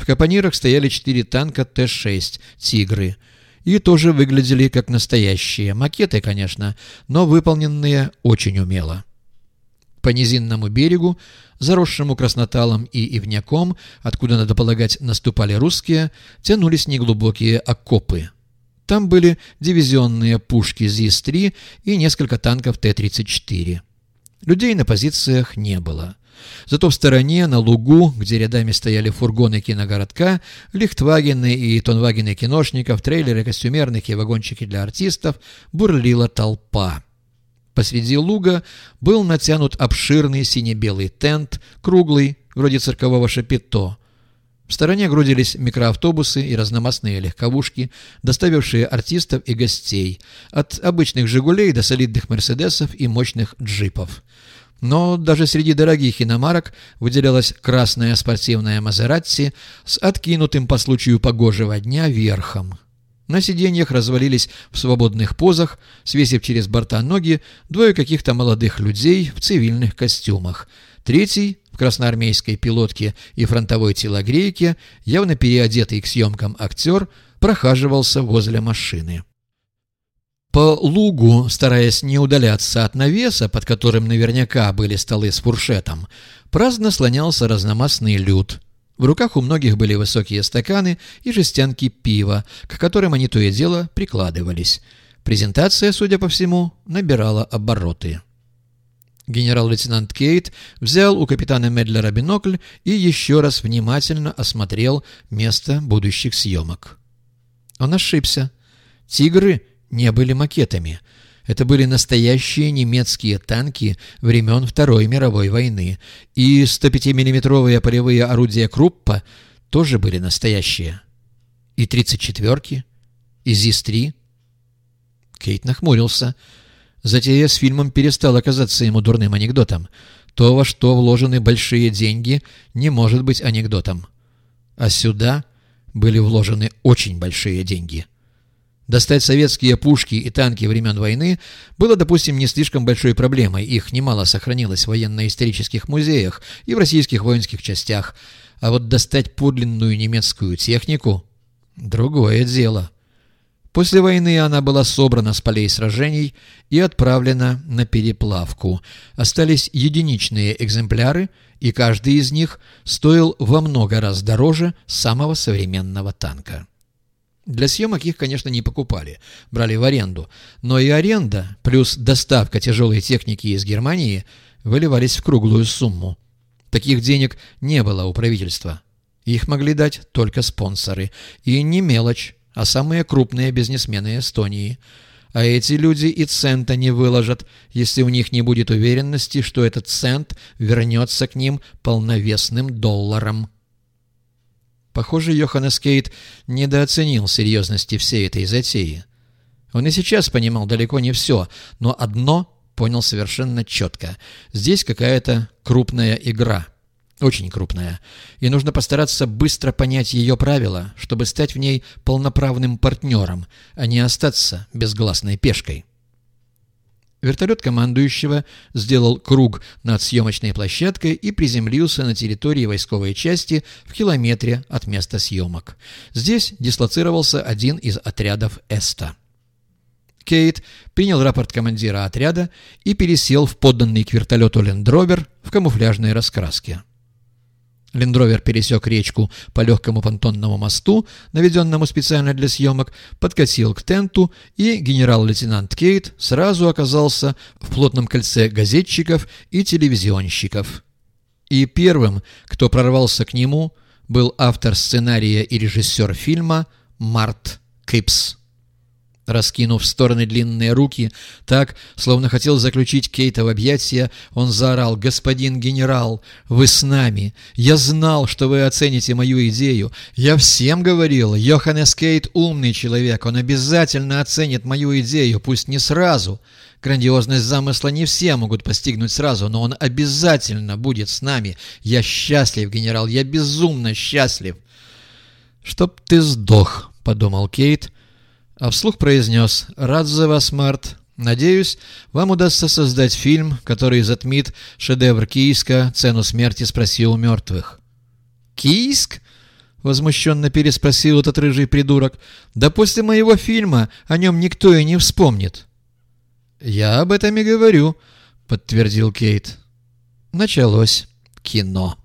В капонирах стояли четыре танка Т-6 «Тигры» и тоже выглядели как настоящие. Макеты, конечно, но выполненные очень умело. По низинному берегу, заросшему красноталом и ивняком, откуда, надо полагать, наступали русские, тянулись неглубокие окопы. Там были дивизионные пушки ЗИС-3 и несколько танков Т-34. Людей на позициях не было. Зато в стороне, на лугу, где рядами стояли фургоны киногородка, лихтвагены и тонвагены киношников, трейлеры костюмерных и вагончики для артистов, бурлила толпа. Посреди луга был натянут обширный сине-белый тент, круглый, вроде циркового шапито. В стороне грудились микроавтобусы и разномастные легковушки, доставившие артистов и гостей, от обычных «Жигулей» до солидных «Мерседесов» и мощных джипов. Но даже среди дорогих иномарок выделялась красная спортивная Мазератти с откинутым по случаю погожего дня верхом. На сиденьях развалились в свободных позах, свесив через борта ноги, двое каких-то молодых людей в цивильных костюмах. Третий, красноармейской пилотке и фронтовой телогрейке, явно переодетый к съемкам актер, прохаживался возле машины. По лугу, стараясь не удаляться от навеса, под которым наверняка были столы с фуршетом, праздно слонялся разномастный люд. В руках у многих были высокие стаканы и жестянки пива, к которым они то и дело прикладывались. Презентация, судя по всему, набирала обороты. Генерал-лейтенант Кейт взял у капитана Медлера бинокль и еще раз внимательно осмотрел место будущих съемок. Он ошибся. «Тигры» не были макетами. Это были настоящие немецкие танки времен Второй мировой войны. И 105-миллиметровые полевые орудия Круппа тоже были настоящие. И 34-ки, и ЗИС-3. Кейт нахмурился. Затея с фильмом перестала казаться ему дурным анекдотом. То, во что вложены большие деньги, не может быть анекдотом. А сюда были вложены очень большие деньги. Достать советские пушки и танки времен войны было, допустим, не слишком большой проблемой, их немало сохранилось в военно-исторических музеях и в российских воинских частях, а вот достать подлинную немецкую технику – другое дело. После войны она была собрана с полей сражений и отправлена на переплавку. Остались единичные экземпляры, и каждый из них стоил во много раз дороже самого современного танка. Для съемок их, конечно, не покупали, брали в аренду, но и аренда плюс доставка тяжелой техники из Германии выливались в круглую сумму. Таких денег не было у правительства. Их могли дать только спонсоры. И не мелочь, а самые крупные бизнесмены Эстонии. А эти люди и цента не выложат, если у них не будет уверенности, что этот цент вернется к ним полновесным долларом. Похоже, Йоханнес Кейт недооценил серьезности всей этой затеи. Он и сейчас понимал далеко не все, но одно понял совершенно четко. Здесь какая-то крупная игра. Очень крупная. И нужно постараться быстро понять ее правила, чтобы стать в ней полноправным партнером, а не остаться безгласной пешкой. Вертолет командующего сделал круг над съемочной площадкой и приземлился на территории войсковой части в километре от места съемок. Здесь дислоцировался один из отрядов ЭСТА. Кейт принял рапорт командира отряда и пересел в подданный к вертолету лендровер в камуфляжной раскраске. Лендровер пересек речку по легкому понтонному мосту, наведенному специально для съемок, подкатил к тенту, и генерал-лейтенант Кейт сразу оказался в плотном кольце газетчиков и телевизионщиков. И первым, кто прорвался к нему, был автор сценария и режиссер фильма Март Кипс раскинув в стороны длинные руки, так, словно хотел заключить Кейта в объятия, он заорал «Господин генерал, вы с нами! Я знал, что вы оцените мою идею! Я всем говорил, Йоханнес Кейт умный человек, он обязательно оценит мою идею, пусть не сразу!» Грандиозность замысла не все могут постигнуть сразу, но он обязательно будет с нами. Я счастлив, генерал, я безумно счастлив. «Чтоб ты сдох», — подумал Кейт, а вслух произнес «Рад за вас, Март. Надеюсь, вам удастся создать фильм, который затмит шедевр Кийска «Цену смерти спроси у мертвых». «Кийск?» — возмущенно переспросил этот рыжий придурок. «Да после моего фильма о нем никто и не вспомнит». «Я об этом и говорю», — подтвердил Кейт. Началось кино.